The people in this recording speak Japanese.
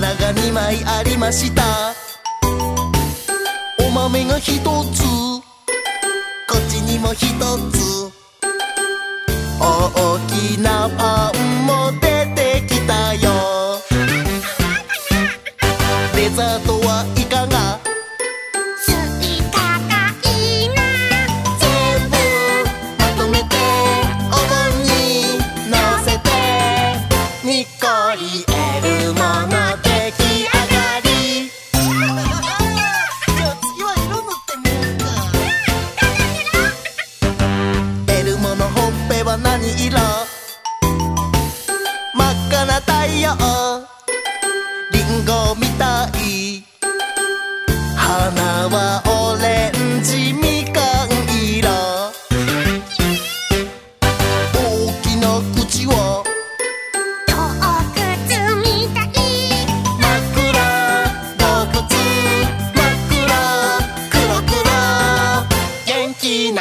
2枚ありました。お豆が1つ。こっちにも1つ。大きなパンも出てきたよ。デザートはいかが？スイカがいいな。全部まとめてお盆にのせて。にっこり得るもの出レンジみかん色大きな口は洞窟みたい。真っ暗洞窟真っ暗黒黒元気な